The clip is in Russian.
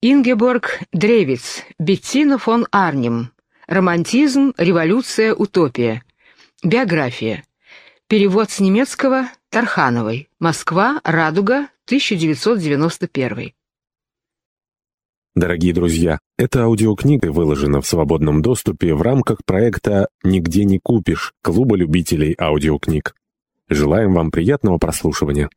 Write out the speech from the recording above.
Ингеборг Древиц, Беттина фон Арнем. Романтизм, революция, утопия. Биография. Перевод с немецкого Тархановой. Москва, Радуга, 1991. Дорогие друзья, эта аудиокнига выложена в свободном доступе в рамках проекта «Нигде не купишь» Клуба любителей аудиокниг. Желаем вам приятного прослушивания.